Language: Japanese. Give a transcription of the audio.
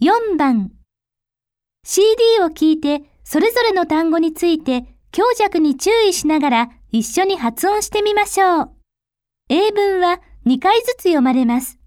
4番 CD を聞いてそれぞれの単語について強弱に注意しながら一緒に発音してみましょう。英文は2回ずつ読まれます。